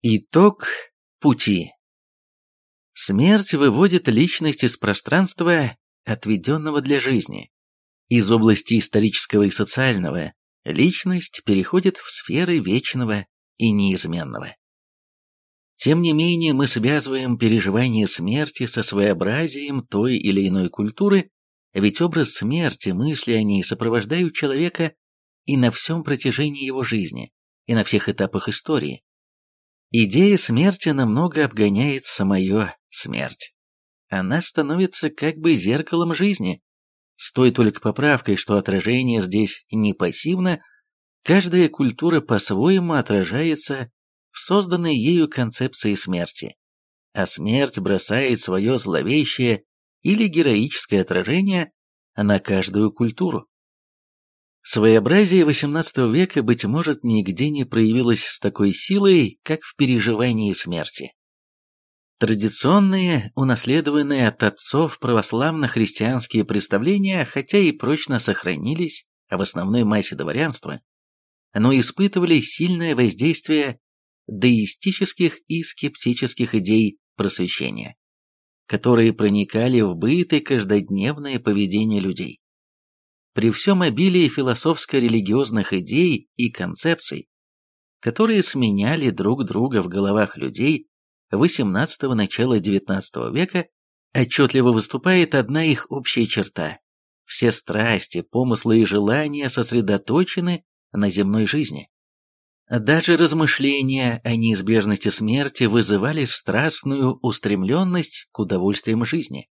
Итог пути. Смерть выводит личность из пространства, отведенного для жизни. Из области исторического и социального личность переходит в сферы вечного и неизменного. Тем не менее, мы связываем переживание смерти со своеобразием той или иной культуры, ведь образ смерти, мысли о ней сопровождают человека и на всем протяжении его жизни, и на всех этапах истории. Идея смерти намного обгоняет самую смерть. Она становится как бы зеркалом жизни. С той только поправкой, что отражение здесь не пассивно, каждая культура по-своему отражается в созданной ею концепции смерти, а смерть бросает свое зловещее или героическое отражение на каждую культуру. Своеобразие XVIII века, быть может, нигде не проявилось с такой силой, как в переживании смерти. Традиционные, унаследованные от отцов православно-христианские представления, хотя и прочно сохранились в основной массе дворянства, но испытывали сильное воздействие деистических и скептических идей просвещения, которые проникали в быт и каждодневное поведение людей при всем обилии философско-религиозных идей и концепций, которые сменяли друг друга в головах людей XVIII – начала XIX века, отчетливо выступает одна их общая черта. Все страсти, помыслы и желания сосредоточены на земной жизни. Даже размышления о неизбежности смерти вызывали страстную устремленность к удовольствиям жизни.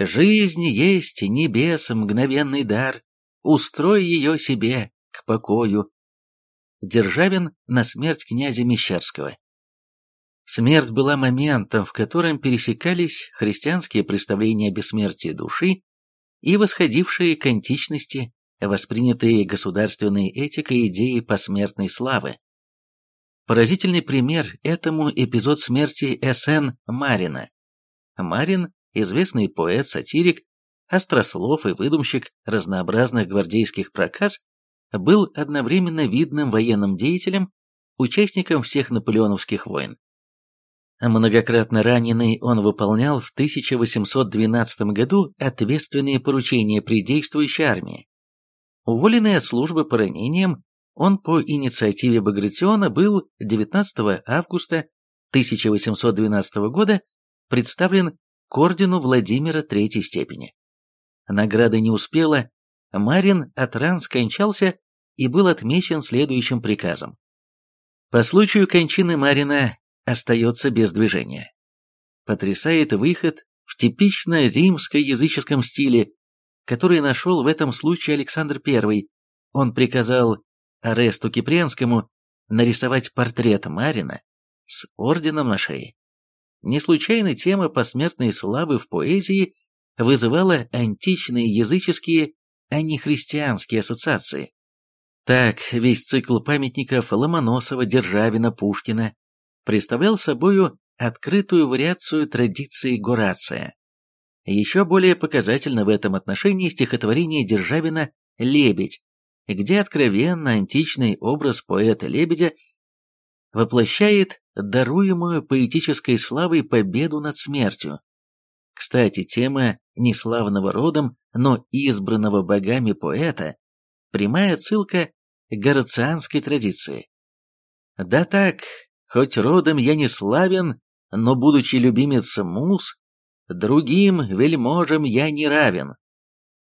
Жизнь есть небес мгновенный дар, устрой ее себе к покою. Державин на смерть князя Мещерского. Смерть была моментом, в котором пересекались христианские представления о бессмертии души и восходившие к античности, воспринятые государственной этикой идеи посмертной славы. Поразительный пример этому эпизод смерти С.Н. Марина. Марин известный поэт-сатирик, острослов и выдумщик разнообразных гвардейских проказ, был одновременно видным военным деятелем, участником всех наполеоновских войн. Многократно раненый он выполнял в 1812 году ответственные поручения при действующей армии. Уволенный от службы по ранениям, он по инициативе Багратиона был 19 августа 1812 года представлен к ордену Владимира Третьей степени. Награда не успела, Марин от ран скончался и был отмечен следующим приказом. По случаю кончины Марина остается без движения. Потрясает выход в типично римско-языческом стиле, который нашел в этом случае Александр I. Он приказал Аресту Кипренскому нарисовать портрет Марина с орденом на шее. Не случайно тема посмертной славы в поэзии вызывала античные языческие, а не христианские ассоциации. Так, весь цикл памятников Ломоносова, Державина, Пушкина представлял собою открытую вариацию традиции Горация. Еще более показательно в этом отношении стихотворение Державина «Лебедь», где откровенно античный образ поэта-лебедя воплощает даруемую поэтической славой победу над смертью. Кстати, тема неславного родом, но избранного богами поэта – прямая ссылка к горацианской традиции. Да так, хоть родом я не славен, но, будучи любимец мус, другим вельможам я не равен.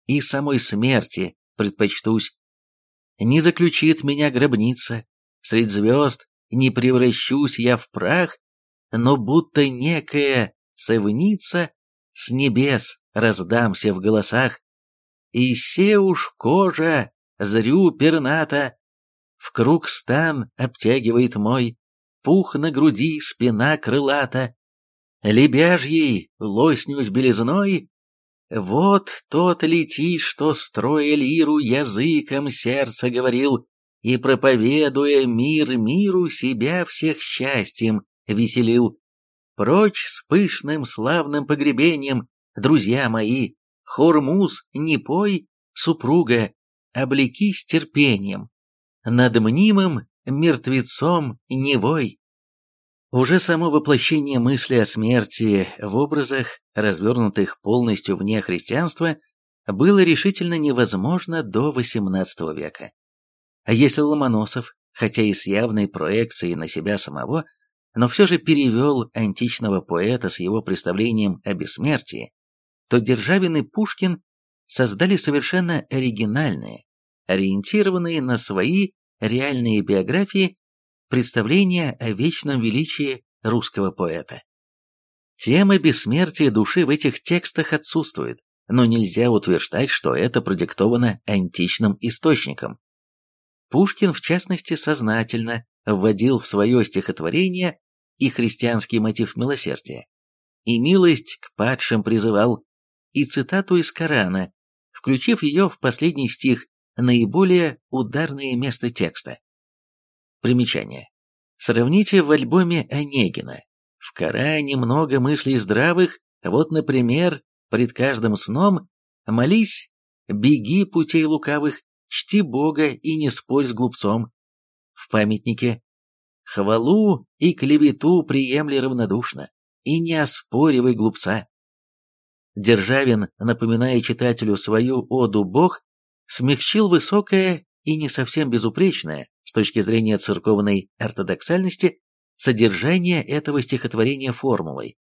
И самой смерти предпочтусь. Не заключит меня гробница, средь звезд не превращусь я в прах, но будто некая цевница с небес раздамся в голосах, и се уж кожа, зрю перната, в круг стан обтягивает мой, пух на груди, спина крылата, лебяжьей лоснюсь белизной, вот тот летит, что, строя лиру, языком сердца говорил, и, проповедуя мир миру, себя всех счастьем веселил. Прочь с пышным славным погребением, друзья мои, Хормуз, не пой, супруга, облекись терпением, над мнимым мертвецом не вой. Уже само воплощение мысли о смерти в образах, развернутых полностью вне христианства, было решительно невозможно до XVIII века. А если Ломоносов, хотя и с явной проекцией на себя самого, но все же перевел античного поэта с его представлением о бессмертии, то Державин и Пушкин создали совершенно оригинальные, ориентированные на свои реальные биографии представления о вечном величии русского поэта. Тема бессмертия души в этих текстах отсутствует, но нельзя утверждать, что это продиктовано античным источником. Пушкин, в частности, сознательно вводил в свое стихотворение и христианский мотив милосердия, и милость к падшим призывал, и цитату из Корана, включив ее в последний стих, наиболее ударное место текста. Примечание. Сравните в альбоме Онегина. В Коране много мыслей здравых, вот, например, пред каждым сном молись, беги путей лукавых, чти Бога и не спорь с глупцом. В памятнике хвалу и клевету приемли равнодушно, и не оспоривай глупца. Державин, напоминая читателю свою оду Бог, смягчил высокое и не совсем безупречное, с точки зрения церковной ортодоксальности, содержание этого стихотворения формулой.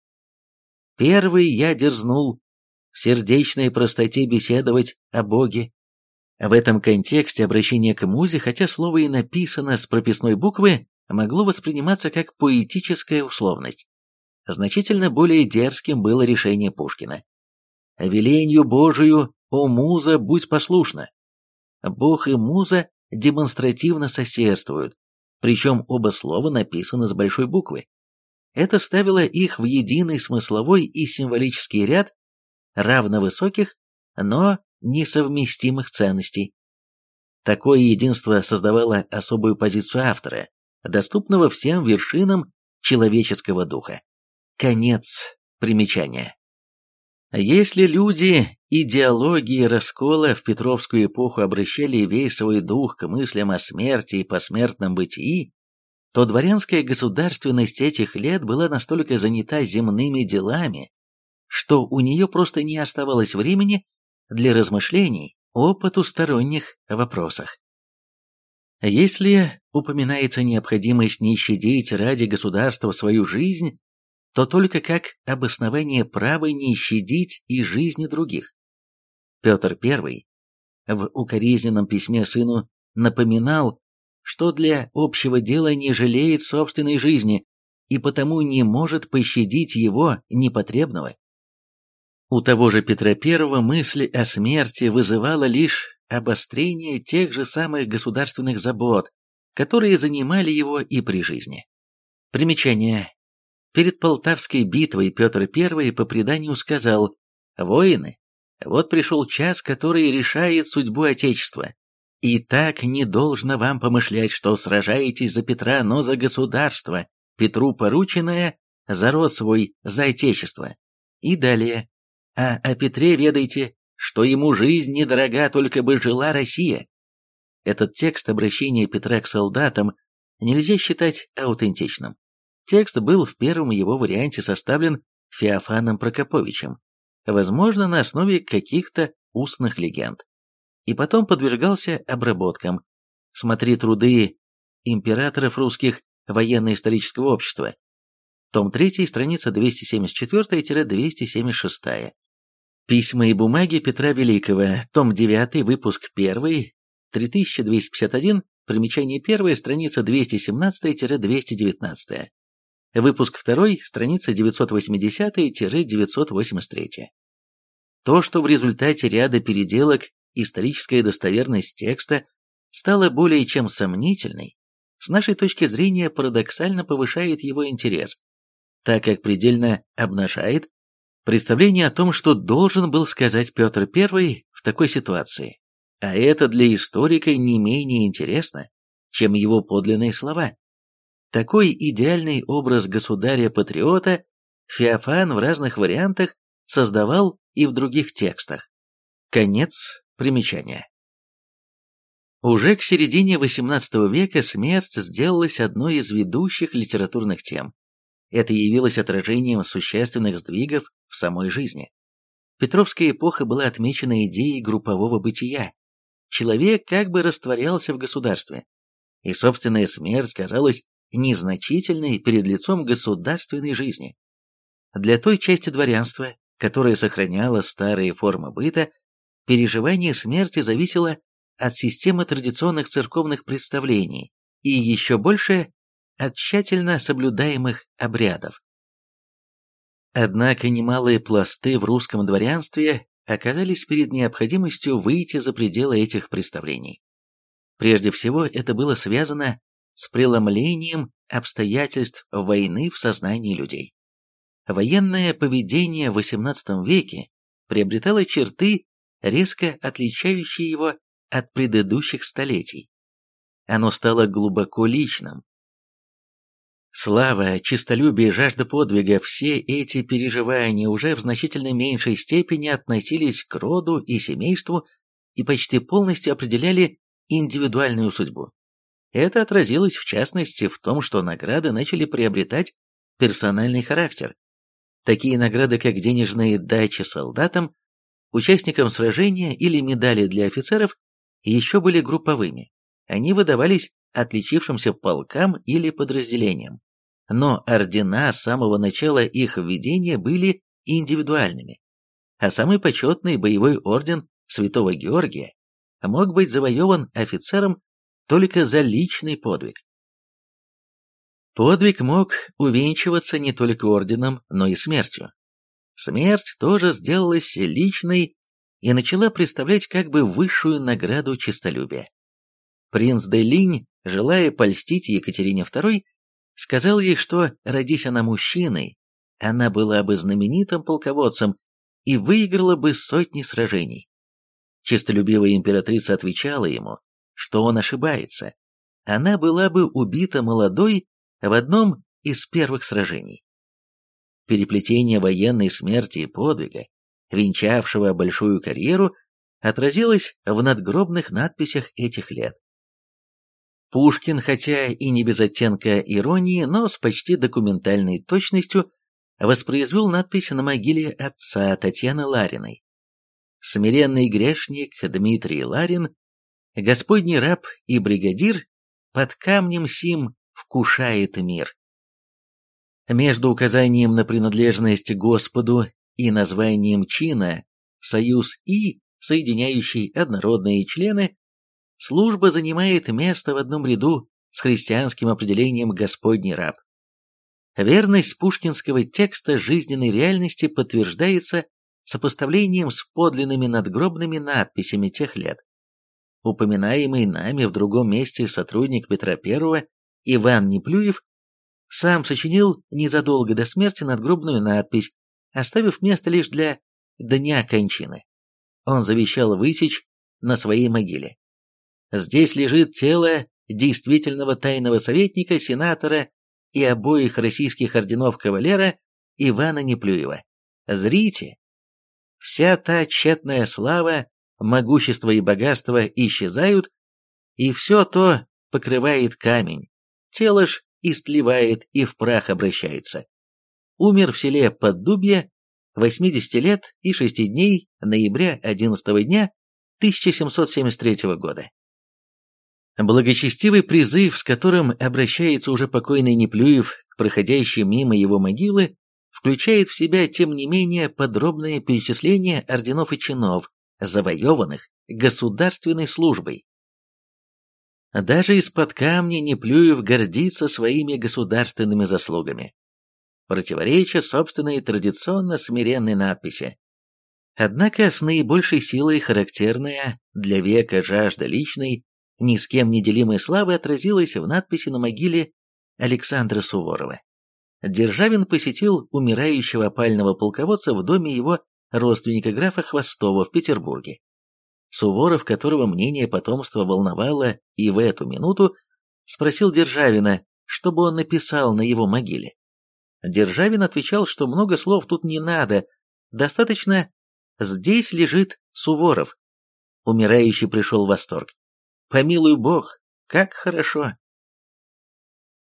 «Первый я дерзнул в сердечной простоте беседовать о Боге, в этом контексте обращение к музе, хотя слово и написано с прописной буквы, могло восприниматься как поэтическая условность. Значительно более дерзким было решение Пушкина. «Веленью Божию, о муза, будь послушна». Бог и муза демонстративно соседствуют, причем оба слова написаны с большой буквы. Это ставило их в единый смысловой и символический ряд равновысоких, но несовместимых ценностей. Такое единство создавало особую позицию автора, доступного всем вершинам человеческого духа. Конец примечания. Если люди идеологии раскола в Петровскую эпоху обращали весь свой дух к мыслям о смерти и посмертном бытии, то дворянская государственность этих лет была настолько занята земными делами, что у нее просто не оставалось времени для размышлений о потусторонних вопросах. Если упоминается необходимость не щадить ради государства свою жизнь, то только как обоснование права не щадить и жизни других. Петр I в укоризненном письме сыну напоминал, что для общего дела не жалеет собственной жизни и потому не может пощадить его непотребного. У того же Петра I мысли о смерти вызывала лишь обострение тех же самых государственных забот, которые занимали его и при жизни. Примечание. Перед Полтавской битвой Петр I по преданию сказал «Воины, вот пришел час, который решает судьбу Отечества. И так не должно вам помышлять, что сражаетесь за Петра, но за государство, Петру порученное, за род свой, за Отечество». И далее а о Петре ведайте, что ему жизнь недорога, только бы жила Россия. Этот текст обращения Петра к солдатам нельзя считать аутентичным. Текст был в первом его варианте составлен Феофаном Прокоповичем, возможно, на основе каких-то устных легенд, и потом подвергался обработкам. Смотри труды императоров русских военно-исторического общества. Том 3, страница 274-276. Письма и бумаги Петра Великого, том 9, выпуск 1, 3251, примечание 1, страница 217-219. Выпуск 2, страница 980-983. То, что в результате ряда переделок историческая достоверность текста стала более чем сомнительной, с нашей точки зрения парадоксально повышает его интерес, так как предельно обнажает представление о том, что должен был сказать Петр I в такой ситуации. А это для историка не менее интересно, чем его подлинные слова. Такой идеальный образ государя-патриота Феофан в разных вариантах создавал и в других текстах. Конец примечания. Уже к середине XVIII века смерть сделалась одной из ведущих литературных тем. Это явилось отражением существенных сдвигов в самой жизни. Петровская эпоха была отмечена идеей группового бытия. Человек как бы растворялся в государстве, и собственная смерть казалась незначительной перед лицом государственной жизни. Для той части дворянства, которая сохраняла старые формы быта, переживание смерти зависело от системы традиционных церковных представлений и еще больше от тщательно соблюдаемых обрядов. Однако немалые пласты в русском дворянстве оказались перед необходимостью выйти за пределы этих представлений. Прежде всего, это было связано с преломлением обстоятельств войны в сознании людей. Военное поведение в XVIII веке приобретало черты, резко отличающие его от предыдущих столетий. Оно стало глубоко личным. Слава, честолюбие, жажда подвига – все эти переживания уже в значительно меньшей степени относились к роду и семейству и почти полностью определяли индивидуальную судьбу. Это отразилось в частности в том, что награды начали приобретать персональный характер. Такие награды, как денежные дачи солдатам, участникам сражения или медали для офицеров, еще были групповыми. Они выдавались отличившимся полкам или подразделениям. Но ордена с самого начала их введения были индивидуальными, а самый почетный боевой орден Святого Георгия мог быть завоеван офицером только за личный подвиг. Подвиг мог увенчиваться не только орденом, но и смертью. Смерть тоже сделалась личной и начала представлять как бы высшую награду честолюбия. Принц де Линь, желая польстить Екатерине II, сказал ей, что, родись она мужчиной, она была бы знаменитым полководцем и выиграла бы сотни сражений. Честолюбивая императрица отвечала ему, что он ошибается. Она была бы убита молодой в одном из первых сражений. Переплетение военной смерти и подвига, венчавшего большую карьеру, отразилось в надгробных надписях этих лет. Пушкин, хотя и не без оттенка иронии, но с почти документальной точностью, воспроизвел надпись на могиле отца Татьяны Лариной. Смиренный грешник Дмитрий Ларин Господний раб и бригадир под камнем сим вкушает мир. Между указанием на принадлежность Господу и названием чина «Союз И», соединяющий однородные члены, служба занимает место в одном ряду с христианским определением «Господний раб». Верность пушкинского текста жизненной реальности подтверждается сопоставлением с подлинными надгробными надписями тех лет упоминаемый нами в другом месте сотрудник Петра I Иван Неплюев сам сочинил незадолго до смерти надгробную надпись, оставив место лишь для дня кончины. Он завещал высечь на своей могиле. Здесь лежит тело действительного тайного советника, сенатора и обоих российских орденов кавалера Ивана Неплюева. Зрите! Вся та тщетная слава, могущество и богатство исчезают, и все то покрывает камень, тело ж истлевает и в прах обращается. Умер в селе Поддубье, 80 лет и 6 дней, ноября 11 дня 1773 года. Благочестивый призыв, с которым обращается уже покойный Неплюев к проходящим мимо его могилы, включает в себя, тем не менее, подробное перечисление орденов и чинов, завоеванных государственной службой. Даже из-под камня Неплюев гордится своими государственными заслугами, противореча собственной традиционно смиренной надписи. Однако с наибольшей силой характерная для века жажда личной, ни с кем не делимой славы отразилась в надписи на могиле Александра Суворова. Державин посетил умирающего опального полководца в доме его родственника графа Хвостова в Петербурге. Суворов, которого мнение потомства волновало и в эту минуту, спросил Державина, чтобы он написал на его могиле. Державин отвечал, что много слов тут не надо, достаточно «здесь лежит Суворов». Умирающий пришел в восторг. «Помилуй Бог, как хорошо!»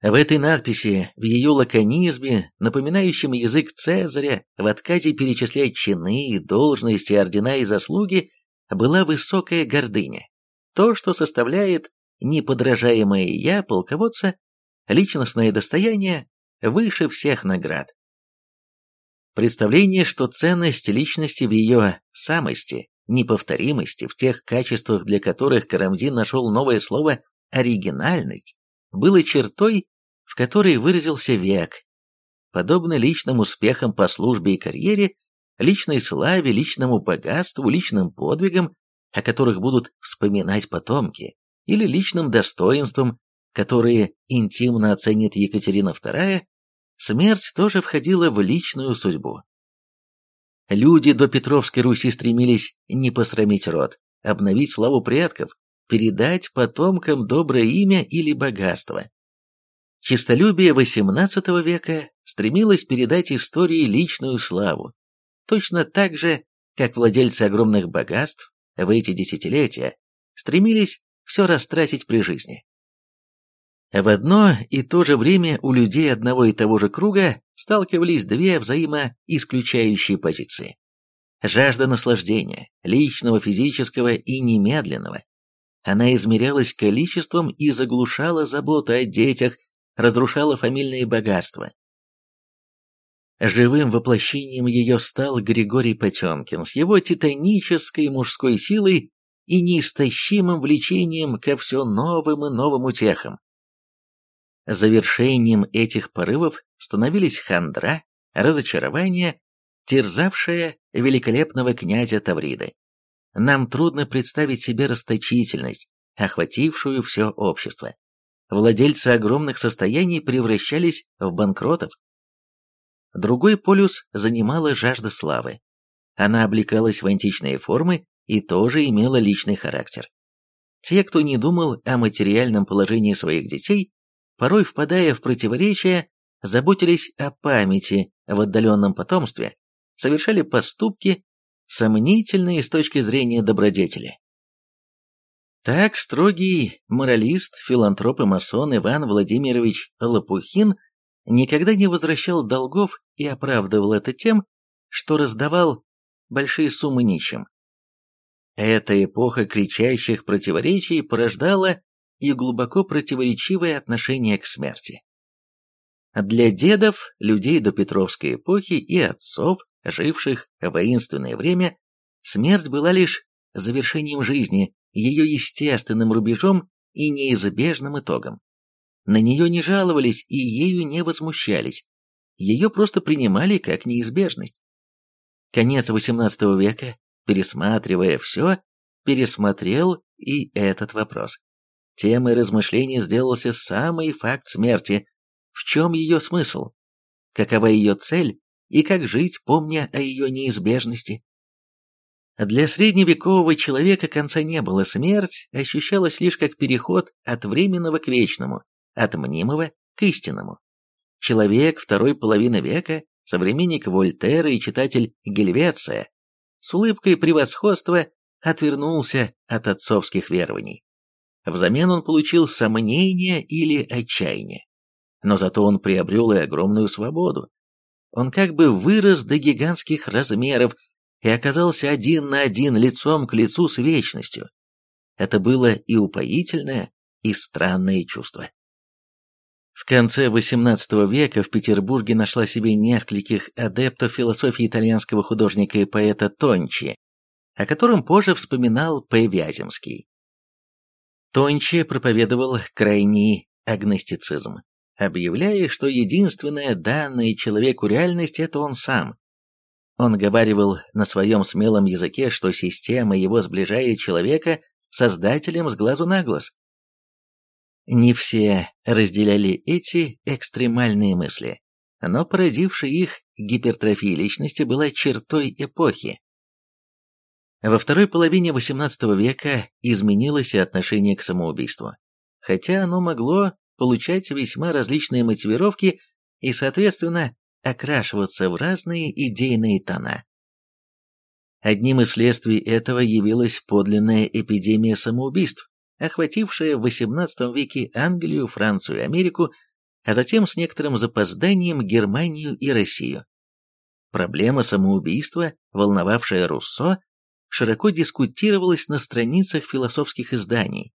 В этой надписи, в ее лаконизме, напоминающем язык Цезаря, в отказе перечислять чины, должности, ордена и заслуги, была высокая гордыня. То, что составляет неподражаемое «я» полководца, личностное достояние выше всех наград. Представление, что ценность личности в ее самости, неповторимости, в тех качествах, для которых Карамзин нашел новое слово «оригинальность», было чертой, в которой выразился век. Подобно личным успехам по службе и карьере, личной славе, личному богатству, личным подвигам, о которых будут вспоминать потомки, или личным достоинствам, которые интимно оценит Екатерина II, смерть тоже входила в личную судьбу. Люди до Петровской Руси стремились не посрамить род, обновить славу предков, передать потомкам доброе имя или богатство. Чистолюбие XVIII века стремилось передать истории личную славу, точно так же, как владельцы огромных богатств в эти десятилетия стремились все растратить при жизни. В одно и то же время у людей одного и того же круга сталкивались две взаимоисключающие позиции. Жажда наслаждения, личного, физического и немедленного. Она измерялась количеством и заглушала заботу о детях, разрушала фамильные богатства. Живым воплощением ее стал Григорий Потемкин с его титанической мужской силой и неистощимым влечением ко все новым и новым утехам. Завершением этих порывов становились хандра, разочарование, терзавшее великолепного князя Тавриды. Нам трудно представить себе расточительность, охватившую все общество. Владельцы огромных состояний превращались в банкротов. Другой полюс занимала жажда славы. Она облекалась в античные формы и тоже имела личный характер. Те, кто не думал о материальном положении своих детей, порой впадая в противоречия, заботились о памяти в отдаленном потомстве, совершали поступки, сомнительные с точки зрения добродетели. Так строгий моралист, филантроп и масон Иван Владимирович Лопухин никогда не возвращал долгов и оправдывал это тем, что раздавал большие суммы нищим. Эта эпоха кричащих противоречий порождала и глубоко противоречивое отношение к смерти. Для дедов, людей до Петровской эпохи и отцов, живших в воинственное время, смерть была лишь завершением жизни, ее естественным рубежом и неизбежным итогом. На нее не жаловались и ею не возмущались, ее просто принимали как неизбежность. Конец XVIII века, пересматривая все, пересмотрел и этот вопрос. Темой размышлений сделался самый факт смерти. В чем ее смысл? Какова ее цель? И как жить, помня о ее неизбежности? Для средневекового человека конца не было, смерть ощущалась лишь как переход от временного к вечному, от мнимого к истинному. Человек второй половины века, современник Вольтера и читатель Гельвеция, с улыбкой превосходства отвернулся от отцовских верований. Взамен он получил сомнение или отчаяние. Но зато он приобрел и огромную свободу. Он как бы вырос до гигантских размеров и оказался один на один лицом к лицу с вечностью. Это было и упоительное, и странное чувство. В конце XVIII века в Петербурге нашла себе нескольких адептов философии итальянского художника и поэта Тончи, о котором позже вспоминал П. Вяземский. Тонче проповедовал крайний агностицизм, объявляя, что единственная данная человеку реальность – это он сам. Он говаривал на своем смелом языке, что система его сближает человека создателем с глазу на глаз. Не все разделяли эти экстремальные мысли, но породившая их гипертрофия личности была чертой эпохи, во второй половине XVIII века изменилось и отношение к самоубийству, хотя оно могло получать весьма различные мотивировки и, соответственно, окрашиваться в разные идейные тона. Одним из следствий этого явилась подлинная эпидемия самоубийств, охватившая в XVIII веке Англию, Францию Америку, а затем с некоторым запозданием Германию и Россию. Проблема самоубийства, волновавшая Руссо, широко дискутировалась на страницах философских изданий.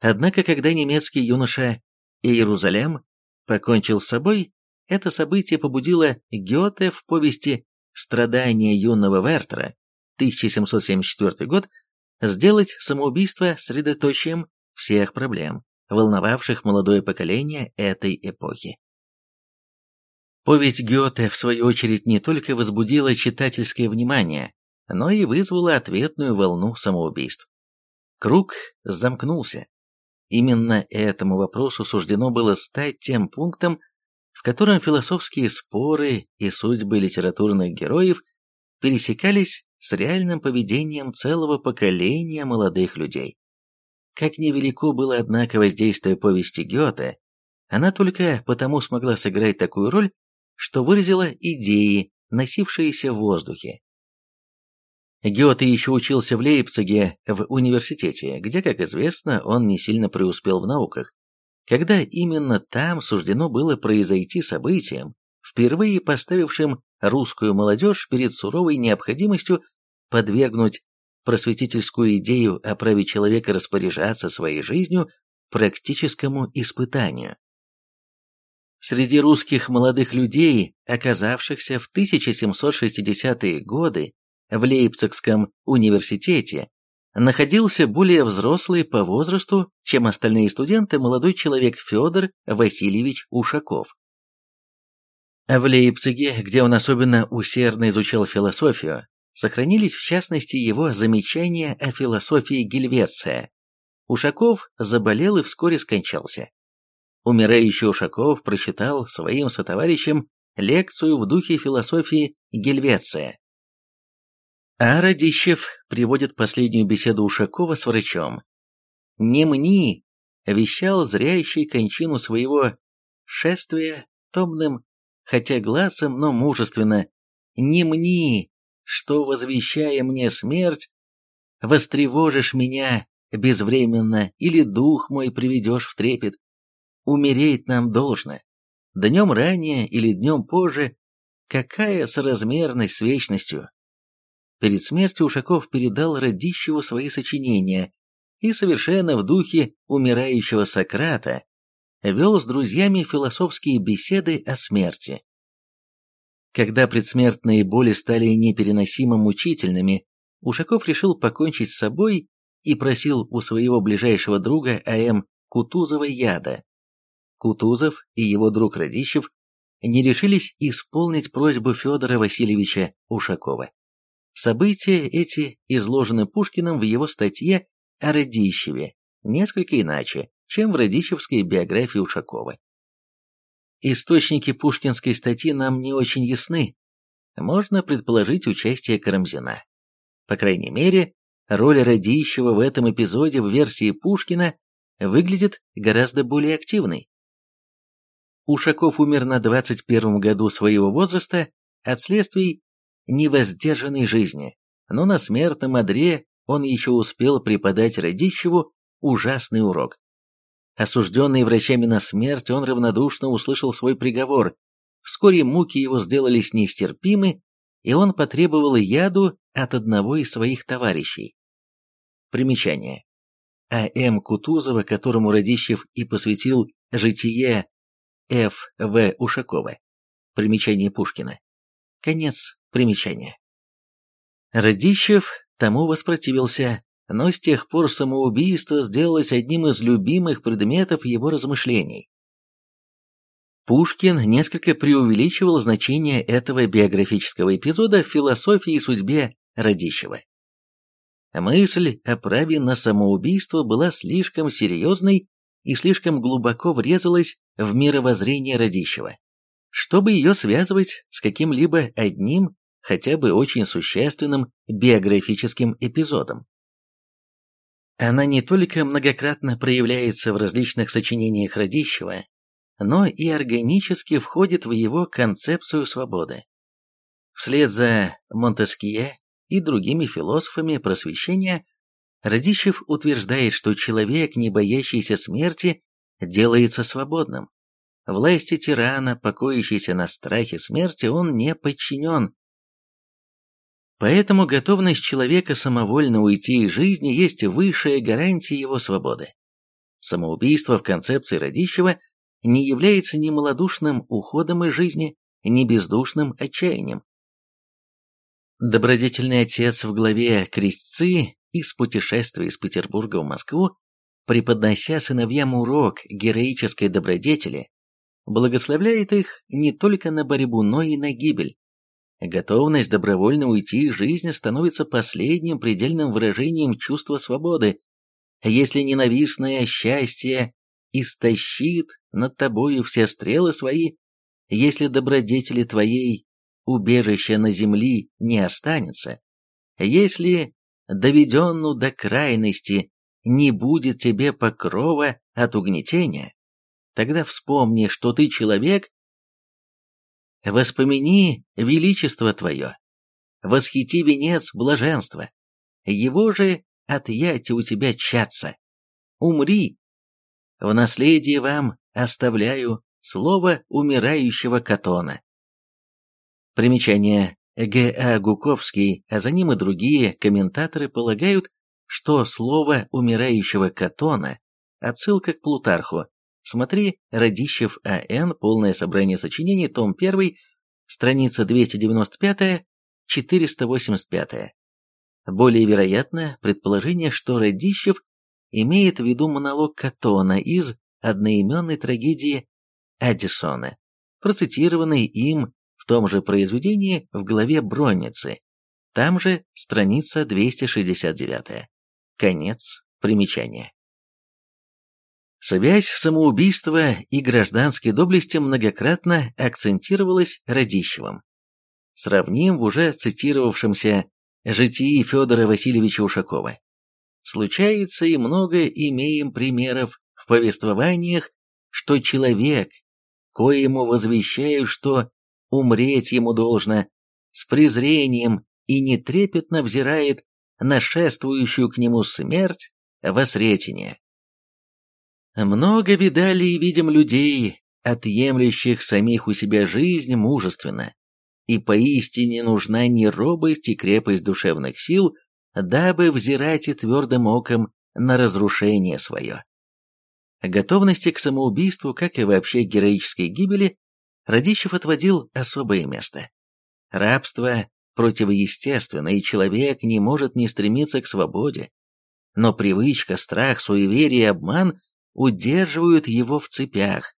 Однако, когда немецкий юноша Иерусалим покончил с собой, это событие побудило Гёте в повести «Страдания юного Вертера» 1774 год сделать самоубийство средоточием всех проблем, волновавших молодое поколение этой эпохи. Повесть Гёте, в свою очередь, не только возбудила читательское внимание, но и вызвала ответную волну самоубийств. Круг замкнулся. Именно этому вопросу суждено было стать тем пунктом, в котором философские споры и судьбы литературных героев пересекались с реальным поведением целого поколения молодых людей. Как невелико было, однако, воздействие повести Гёте, она только потому смогла сыграть такую роль, что выразила идеи, носившиеся в воздухе. Гёте еще учился в Лейпциге в университете, где, как известно, он не сильно преуспел в науках. Когда именно там суждено было произойти событием, впервые поставившим русскую молодежь перед суровой необходимостью подвергнуть просветительскую идею о праве человека распоряжаться своей жизнью практическому испытанию. Среди русских молодых людей, оказавшихся в 1760-е годы в Лейпцигском университете, находился более взрослый по возрасту, чем остальные студенты, молодой человек Федор Васильевич Ушаков. В Лейпциге, где он особенно усердно изучал философию, Сохранились в частности его замечания о философии Гельвеция. Ушаков заболел и вскоре скончался. Умирающий Ушаков прочитал своим сотоварищам лекцию в духе философии Гельвеция. А Радищев приводит последнюю беседу Ушакова с врачом. «Не мни!» — вещал зрящий кончину своего шествия томным, хотя глазом, но мужественно. «Не мни! что, возвещая мне смерть, востревожишь меня безвременно или дух мой приведешь в трепет. Умереть нам должно. Днем ранее или днем позже, какая соразмерность с вечностью. Перед смертью Ушаков передал Радищеву свои сочинения и совершенно в духе умирающего Сократа вел с друзьями философские беседы о смерти. Когда предсмертные боли стали непереносимо мучительными, Ушаков решил покончить с собой и просил у своего ближайшего друга А.М. Кутузова яда. Кутузов и его друг Радищев не решились исполнить просьбу Федора Васильевича Ушакова. События эти изложены Пушкиным в его статье о Радищеве несколько иначе, чем в Радищевской биографии Ушакова. Источники пушкинской статьи нам не очень ясны. Можно предположить участие Карамзина. По крайней мере, роль Радищева в этом эпизоде в версии Пушкина выглядит гораздо более активной. Ушаков умер на 21 году своего возраста от следствий невоздержанной жизни, но на смертном одре он еще успел преподать Радищеву ужасный урок. Осужденный врачами на смерть, он равнодушно услышал свой приговор. Вскоре муки его сделались нестерпимы, и он потребовал яду от одного из своих товарищей. Примечание. А. М. Кутузова, которому Радищев и посвятил житие Ф. В. Ушакова. Примечание Пушкина. Конец примечания. Радищев тому воспротивился, но с тех пор самоубийство сделалось одним из любимых предметов его размышлений. Пушкин несколько преувеличивал значение этого биографического эпизода в философии и судьбе Радищева. Мысль о праве на самоубийство была слишком серьезной и слишком глубоко врезалась в мировоззрение Радищева, чтобы ее связывать с каким-либо одним, хотя бы очень существенным биографическим эпизодом. Она не только многократно проявляется в различных сочинениях Радищева, но и органически входит в его концепцию свободы. Вслед за Монтескье и другими философами просвещения Радищев утверждает, что человек, не боящийся смерти, делается свободным. Власти тирана, покоящейся на страхе смерти, он не подчинен. Поэтому готовность человека самовольно уйти из жизни есть высшая гарантия его свободы. Самоубийство в концепции Радищева не является ни малодушным уходом из жизни, ни бездушным отчаянием. Добродетельный отец в главе «Крестцы» из путешествия из Петербурга в Москву, преподнося сыновьям урок героической добродетели, благословляет их не только на борьбу, но и на гибель. Готовность добровольно уйти из жизни становится последним предельным выражением чувства свободы. Если ненавистное счастье истощит над тобою все стрелы свои, если добродетели твоей убежища на земли не останется, если, доведенну до крайности, не будет тебе покрова от угнетения, тогда вспомни, что ты человек, воспомини величество твое, восхити венец блаженства, его же отъятия у тебя чатся. Умри. В наследие вам оставляю слово умирающего Катона. Примечание. Г.А. Гуковский, а за ним и другие комментаторы полагают, что слово умирающего Катона – отсылка к Плутарху. Смотри Радищев А.Н. Полное собрание сочинений, том 1, страница 295-485. Более вероятно предположение, что Радищев имеет в виду монолог Катона из одноименной трагедии Аддисона, процитированный им в том же произведении в главе Бронницы, там же страница 269. Конец примечания. Связь самоубийства и гражданской доблести многократно акцентировалась Радищевым. Сравним в уже цитировавшемся житии Федора Васильевича Ушакова. Случается и много имеем примеров в повествованиях, что человек, коему возвещают, что умереть ему должно, с презрением и нетрепетно взирает на шествующую к нему смерть во Сретине. Много видали и видим людей, отъемлющих самих у себя жизнь мужественно, и поистине нужна не робость и крепость душевных сил, дабы взирать и твердым оком на разрушение свое. Готовности к самоубийству, как и вообще героической гибели, Радищев отводил особое место. Рабство противоестественно, и человек не может не стремиться к свободе. Но привычка, страх, суеверие обман удерживают его в цепях.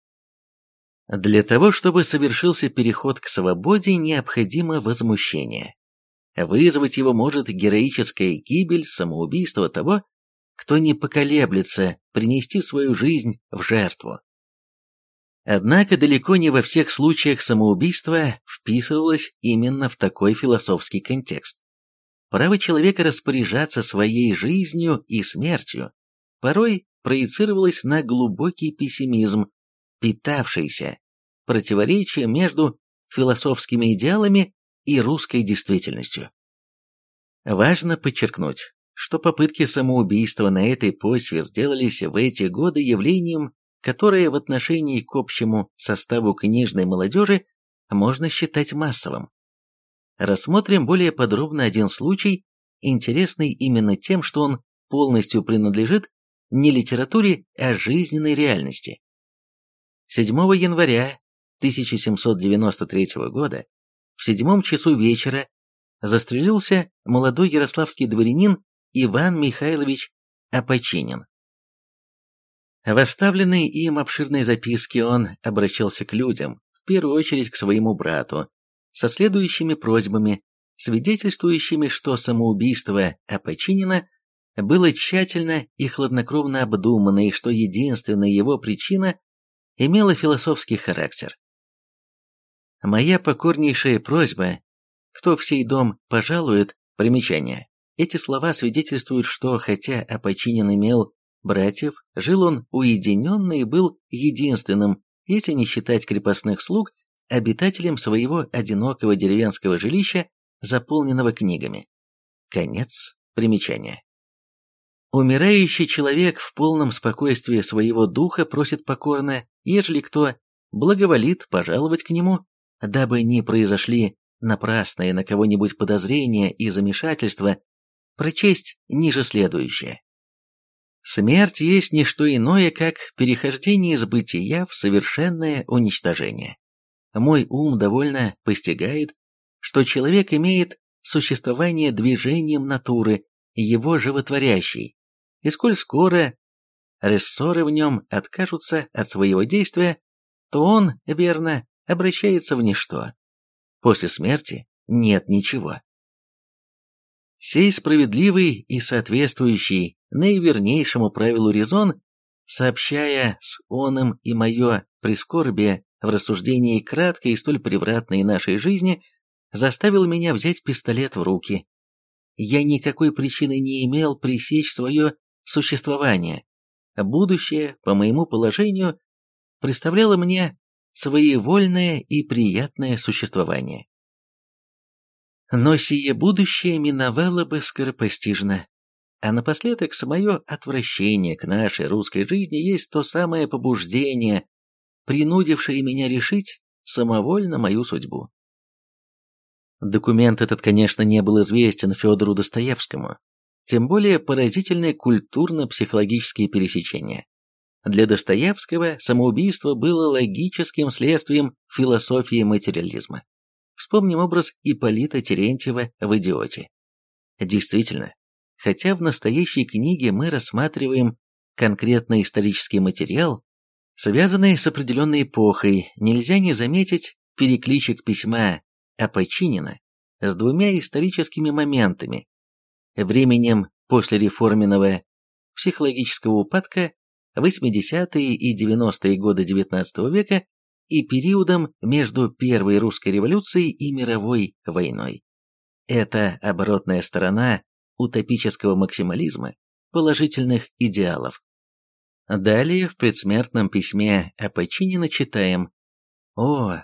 Для того, чтобы совершился переход к свободе, необходимо возмущение. Вызвать его может героическая гибель, самоубийство того, кто не поколеблется принести свою жизнь в жертву. Однако далеко не во всех случаях самоубийство вписывалось именно в такой философский контекст. Право человека распоряжаться своей жизнью и смертью порой проецировалось на глубокий пессимизм, питавшийся противоречием между философскими идеалами и русской действительностью. Важно подчеркнуть, что попытки самоубийства на этой почве сделались в эти годы явлением которое в отношении к общему составу книжной молодежи можно считать массовым. Рассмотрим более подробно один случай, интересный именно тем, что он полностью принадлежит не литературе, а жизненной реальности. 7 января 1793 года в седьмом часу вечера застрелился молодой ярославский дворянин Иван Михайлович Апочинин. В оставленной им обширной записке он обращался к людям, в первую очередь к своему брату, со следующими просьбами, свидетельствующими, что самоубийство Апочинина было тщательно и хладнокровно обдумано, и что единственная его причина имела философский характер. Моя покорнейшая просьба, кто в сей дом пожалует, примечание. Эти слова свидетельствуют, что хотя Апочин имел братьев, жил он уединенно и был единственным, если не считать крепостных слуг, обитателем своего одинокого деревенского жилища, заполненного книгами. Конец примечания. Умирающий человек в полном спокойствии своего духа просит покорно, ежели кто благоволит пожаловать к нему, дабы не произошли напрасные на кого-нибудь подозрения и замешательства, прочесть ниже следующее. Смерть есть не что иное, как перехождение из бытия в совершенное уничтожение. Мой ум довольно постигает, что человек имеет существование движением натуры, его животворящей, и сколь скоро рессоры в нем откажутся от своего действия, то он, верно, обращается в ничто. После смерти нет ничего. Сей справедливый и соответствующий наивернейшему правилу резон, сообщая с оным и мое прискорбие в рассуждении краткой и столь превратной нашей жизни, заставил меня взять пистолет в руки. Я никакой причины не имел пресечь свое существование. Будущее, по моему положению, представляло мне своевольное и приятное существование. Но сие будущее миновало бы скоропостижно. А напоследок мое отвращение к нашей русской жизни есть то самое побуждение, принудившее меня решить самовольно мою судьбу. Документ этот, конечно, не был известен Федору Достоевскому, тем более поразительные культурно-психологические пересечения. Для Достоевского самоубийство было логическим следствием философии материализма. Вспомним образ Ипполита Терентьева в «Идиоте». Действительно, хотя в настоящей книге мы рассматриваем конкретный исторический материал, связанный с определенной эпохой, нельзя не заметить перекличек письма Апочинина с двумя историческими моментами, временем после реформенного психологического упадка 80-е и 90-е годы XIX века и периодом между Первой русской революцией и мировой войной. Это оборотная сторона утопического максимализма, положительных идеалов. Далее в предсмертном письме Апочинина читаем «О,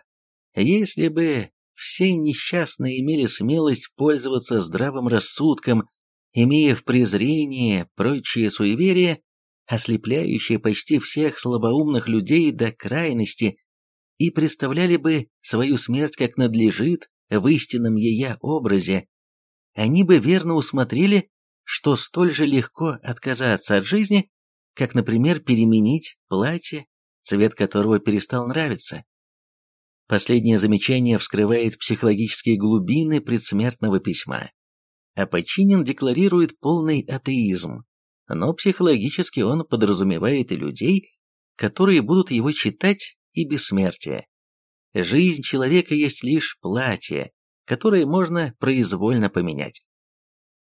если бы все несчастные имели смелость пользоваться здравым рассудком, имея в презрении прочие суеверия, ослепляющие почти всех слабоумных людей до крайности, и представляли бы свою смерть как надлежит в истинном ея образе, они бы верно усмотрели, что столь же легко отказаться от жизни, как, например, переменить платье, цвет которого перестал нравиться. Последнее замечание вскрывает психологические глубины предсмертного письма. А Починин декларирует полный атеизм, но психологически он подразумевает и людей, которые будут его читать, и бессмертие. Жизнь человека есть лишь платье, которое можно произвольно поменять.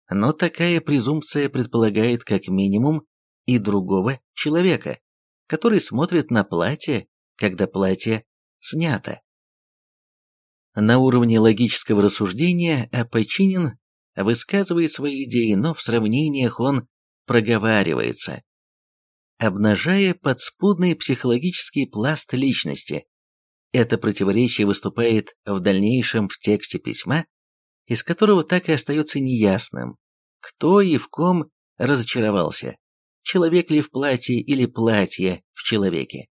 Но такая презумпция предполагает как минимум и другого человека, который смотрит на платье, когда платье снято. На уровне логического рассуждения Апочинин высказывает свои идеи, но в сравнениях он проговаривается, обнажая подспудный психологический пласт личности. Это противоречие выступает в дальнейшем в тексте письма, из которого так и остается неясным, кто и в ком разочаровался, человек ли в платье или платье в человеке.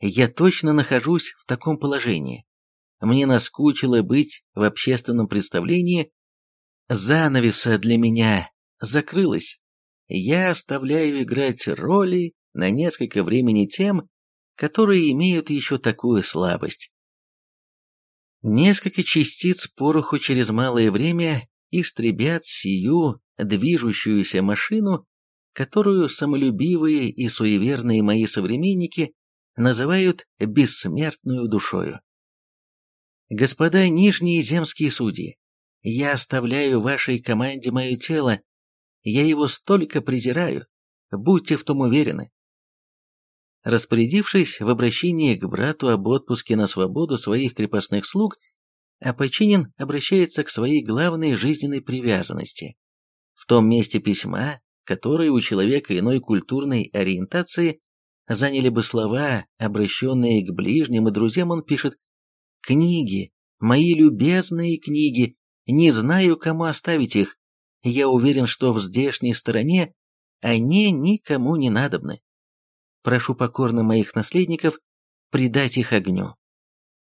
Я точно нахожусь в таком положении, мне наскучило быть в общественном представлении, занавеса для меня закрылась. Я оставляю играть роли на несколько времени тем, которые имеют еще такую слабость. Несколько частиц пороху через малое время истребят сию движущуюся машину, которую самолюбивые и суеверные мои современники называют бессмертную душою. Господа нижние земские судьи, я оставляю вашей команде мое тело, я его столько презираю, будьте в том уверены. Распорядившись в обращении к брату об отпуске на свободу своих крепостных слуг, Апочинин обращается к своей главной жизненной привязанности. В том месте письма, которое у человека иной культурной ориентации заняли бы слова, обращенные к ближним и друзьям, он пишет Книги, мои любезные книги, не знаю, кому оставить их. Я уверен, что в здешней стороне они никому не надобны. Прошу покорно моих наследников предать их огню.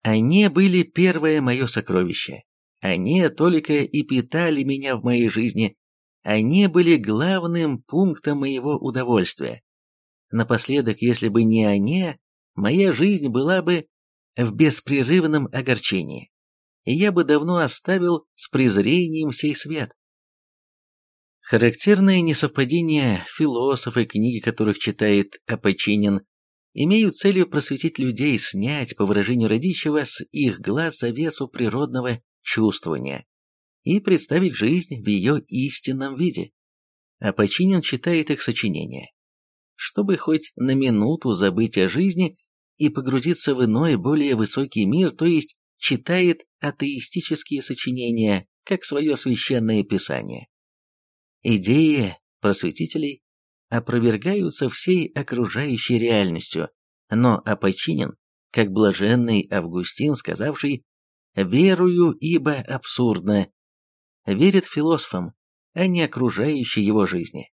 Они были первое мое сокровище. Они только и питали меня в моей жизни. Они были главным пунктом моего удовольствия. Напоследок, если бы не они, моя жизнь была бы в беспрерывном огорчении, и я бы давно оставил с презрением сей свет. Характерные несовпадения философы, книги которых читает Апочинин, имеют целью просветить людей, снять, по выражению Радищева, с их глаз завесу природного чувствования и представить жизнь в ее истинном виде. Апочинин читает их сочинения, чтобы хоть на минуту забыть о жизни и погрузиться в иной, более высокий мир, то есть читает атеистические сочинения, как свое священное писание. Идеи просветителей опровергаются всей окружающей реальностью, но опочинен, как блаженный Августин, сказавший «верую, ибо абсурдно», верит философам, а не окружающей его жизни.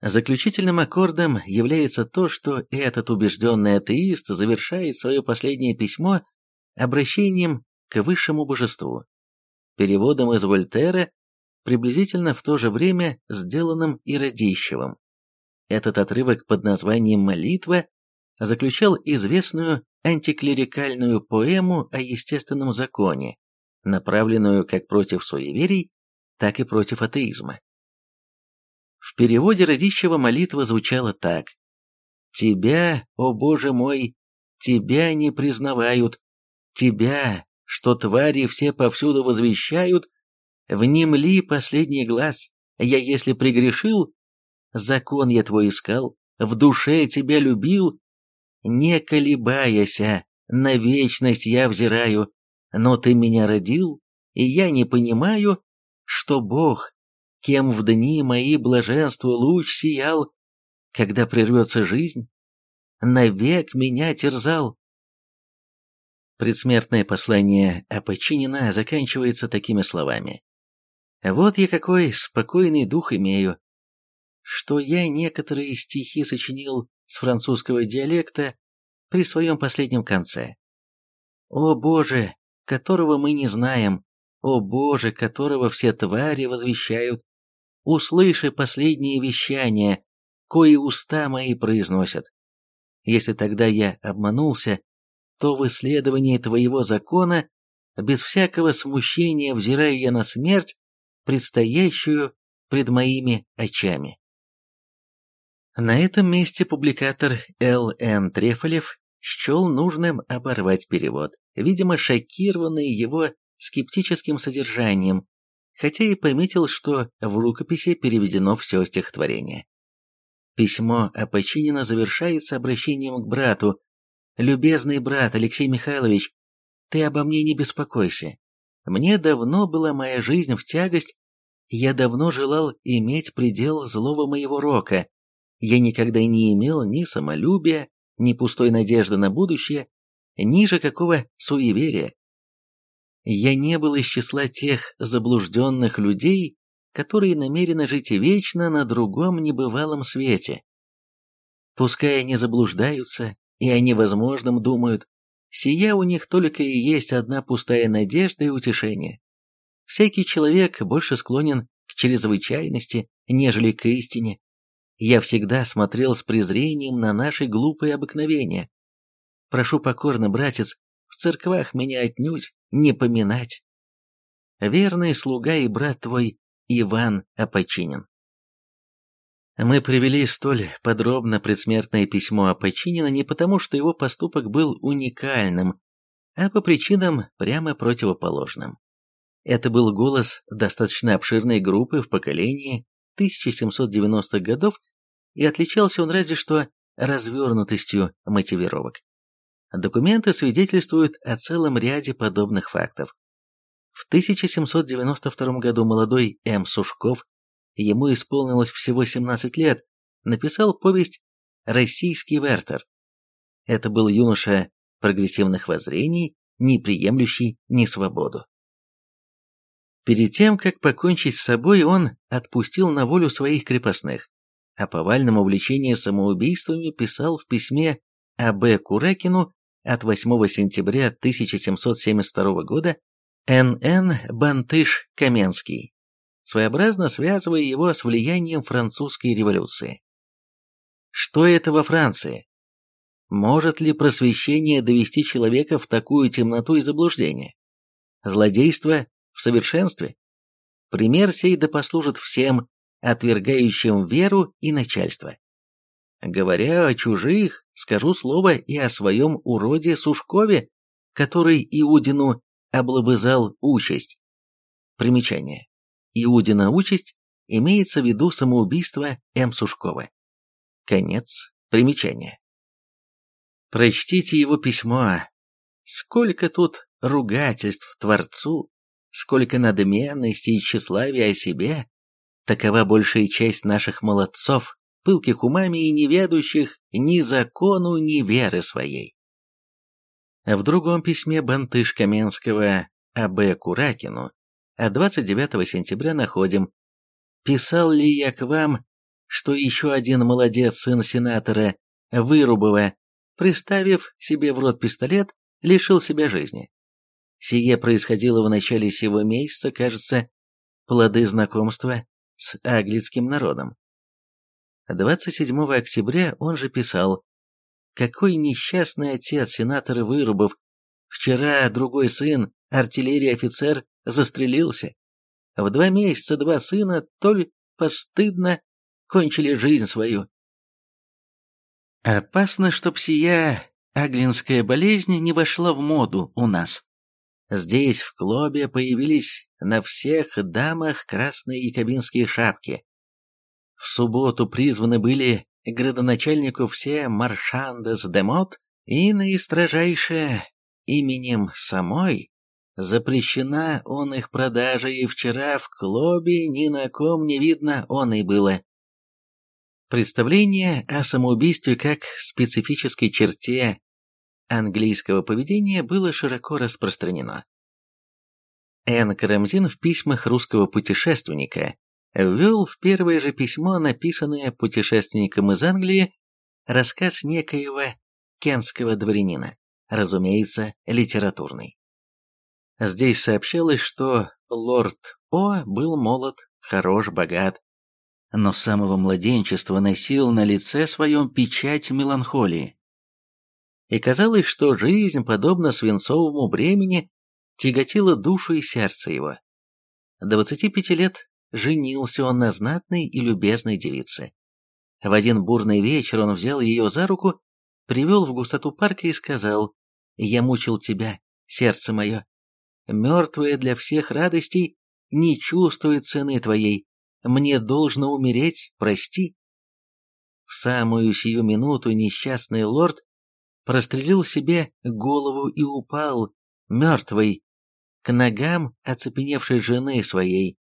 Заключительным аккордом является то, что этот убежденный атеист завершает свое последнее письмо обращением к высшему божеству, переводом из Вольтера, приблизительно в то же время сделанным и Радищевым. Этот отрывок под названием «Молитва» заключал известную антиклерикальную поэму о естественном законе, направленную как против суеверий, так и против атеизма. В переводе Радищева молитва звучала так. «Тебя, о Боже мой, Тебя не признавают, Тебя, что твари все повсюду возвещают, внемли последний глаз, я если пригрешил, закон я твой искал, в душе тебя любил, не колебаяся, на вечность я взираю, но ты меня родил, и я не понимаю, что Бог кем в дни мои блаженства луч сиял, когда прервется жизнь, навек меня терзал. Предсмертное послание Апочинина заканчивается такими словами. «Вот я какой спокойный дух имею, что я некоторые стихи сочинил с французского диалекта при своем последнем конце. О Боже, которого мы не знаем, о Боже, которого все твари возвещают, услыши последние вещания, кои уста мои произносят. Если тогда я обманулся, то в исследовании твоего закона без всякого смущения взираю я на смерть, предстоящую пред моими очами. На этом месте публикатор Л. Н. Трефолев счел нужным оборвать перевод, видимо, шокированный его скептическим содержанием хотя и пометил, что в рукописи переведено все стихотворение. Письмо Апочинина завершается обращением к брату. «Любезный брат Алексей Михайлович, ты обо мне не беспокойся. Мне давно была моя жизнь в тягость, я давно желал иметь предел злого моего рока. Я никогда не имел ни самолюбия, ни пустой надежды на будущее, ни же какого суеверия. Я не был из числа тех заблужденных людей, которые намерены жить вечно на другом небывалом свете. Пускай они заблуждаются, и о невозможном думают, сия у них только и есть одна пустая надежда и утешение. Всякий человек больше склонен к чрезвычайности, нежели к истине. Я всегда смотрел с презрением на наши глупые обыкновения. Прошу покорно, братец, в церквах меня отнюдь не поминать. Верный слуга и брат твой Иван Опочинин. Мы привели столь подробно предсмертное письмо Опочинина не потому, что его поступок был уникальным, а по причинам прямо противоположным. Это был голос достаточно обширной группы в поколении 1790-х годов, и отличался он разве что развернутостью мотивировок. Документы свидетельствуют о целом ряде подобных фактов. В 1792 году молодой М. Сушков, ему исполнилось всего 17 лет, написал повесть «Российский Вертер». Это был юноша прогрессивных воззрений, не приемлющий ни свободу. Перед тем, как покончить с собой, он отпустил на волю своих крепостных. О повальном увлечении самоубийствами писал в письме А.Б. Куракину от 8 сентября 1772 года Н.Н. Бантыш-Каменский, своеобразно связывая его с влиянием французской революции. Что это во Франции? Может ли просвещение довести человека в такую темноту и заблуждение? Злодейство в совершенстве? Пример сей да послужит всем, отвергающим веру и начальство. Говоря о чужих, скажу слово и о своем уроде Сушкове, который Иудину облобызал участь. Примечание. Иудина участь имеется в виду самоубийство М. Сушкова. Конец примечания. Прочтите его письмо. Сколько тут ругательств Творцу, сколько надменности и тщеславия о себе. Такова большая часть наших молодцов, пылких умами и неведущих ни закону, ни веры своей. В другом письме Бантыш Каменского А.Б. Куракину от 29 сентября находим «Писал ли я к вам, что еще один молодец, сын сенатора Вырубова, приставив себе в рот пистолет, лишил себя жизни? Сие происходило в начале сего месяца, кажется, плоды знакомства с аглицким народом. 27 октября он же писал «Какой несчастный отец сенатора Вырубов! Вчера другой сын, артиллерий-офицер, застрелился. В два месяца два сына толь постыдно кончили жизнь свою. Опасно, чтоб сия аглинская болезнь не вошла в моду у нас. Здесь, в клубе, появились на всех дамах красные якобинские шапки. В субботу призваны были градоначальнику все маршандес де мот и наистрожайше именем самой запрещена он их продажа, и вчера в клубе ни на ком не видно он и было. Представление о самоубийстве как специфической черте английского поведения было широко распространено. Н. Карамзин в письмах русского путешественника ввел в первое же письмо, написанное путешественником из Англии, рассказ некоего кентского дворянина, разумеется, литературный. Здесь сообщалось, что лорд О был молод, хорош, богат, но с самого младенчества носил на лице своем печать меланхолии и казалось, что жизнь, подобно свинцовому бремени, тяготила душу и сердце его. До 25 лет женился он на знатной и любезной девице. В один бурный вечер он взял ее за руку, привел в густоту парка и сказал, «Я мучил тебя, сердце мое. Мертвое для всех радостей не чувствует цены твоей. Мне должно умереть, прости». В самую сию минуту несчастный лорд прострелил себе голову и упал, мертвый, к ногам оцепеневшей жены своей.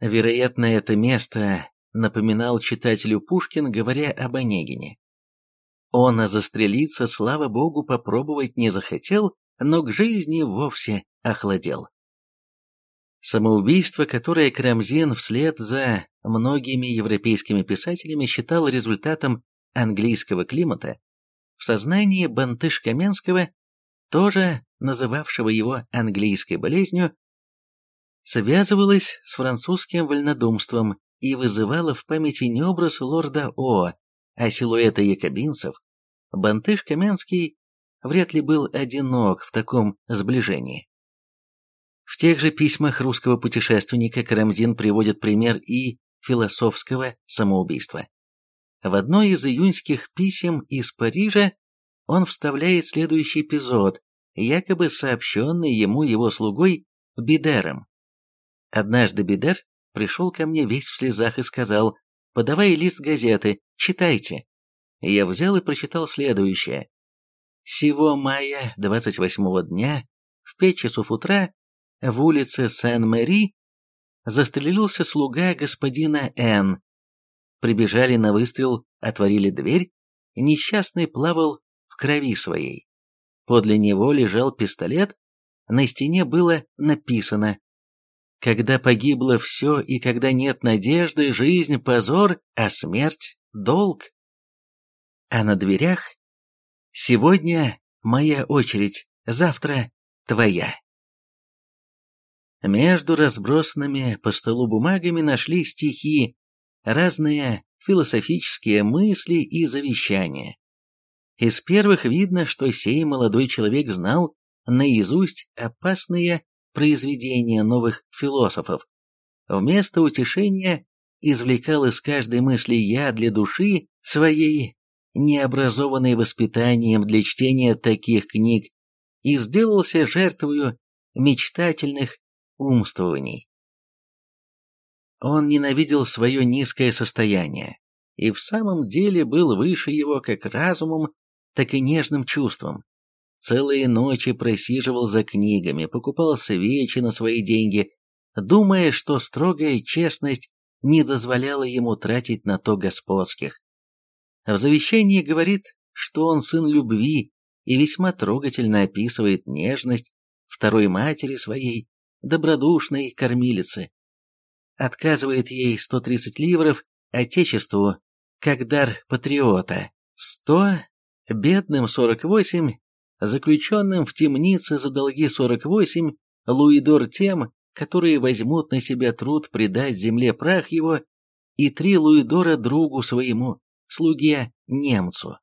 Вероятно, это место напоминал читателю Пушкин, говоря об Онегине. Он застрелиться, слава богу, попробовать не захотел, но к жизни вовсе охладел. Самоубийство, которое Крамзин вслед за многими европейскими писателями считал результатом английского климата, в сознании Бантыш-Каменского, тоже называвшего его английской болезнью, связывалось с французским вольнодумством и вызывало в памяти не образ лорда О, а силуэта якобинцев. Бантыш-Каменский вряд ли был одинок в таком сближении. В тех же письмах русского путешественника Карамзин приводит пример и философского самоубийства. В одной из июньских писем из Парижа он вставляет следующий эпизод, якобы сообщенный ему его слугой Бидером. Однажды Бидер пришел ко мне весь в слезах и сказал, «Подавай лист газеты, читайте». Я взял и прочитал следующее. Сего мая 28 дня в пять часов утра улице Сен-Мэри застрелился слуга господина Н, прибежали на выстрел, отворили дверь, несчастный плавал в крови своей. Подле него лежал пистолет, на стене было написано «Когда погибло все и когда нет надежды, жизнь – позор, а смерть – долг». А на дверях Сегодня моя очередь, завтра твоя. Между разбросанными по столу бумагами нашли стихи, разные философические мысли и завещания. Из первых видно, что сей молодой человек знал наизусть опасные произведения новых философов. Вместо утешения извлекал из каждой мысли я для души своей, необразованной воспитанием для чтения таких книг, и сделался жертвою мечтательных умствований. Он ненавидел свое низкое состояние и в самом деле был выше его как разумом, так и нежным чувством. Целые ночи просиживал за книгами, покупал свечи на свои деньги, думая, что строгая честность не дозволяла ему тратить на то господских. В завещании говорит, что он сын любви и весьма трогательно описывает нежность второй матери своей, добродушной кормилицы. Отказывает ей 130 ливров, отечеству, как дар патриота, 100, бедным 48, заключенным в темнице за долги 48, луидор тем, которые возьмут на себя труд предать земле прах его, и три луидора другу своему, слуге немцу.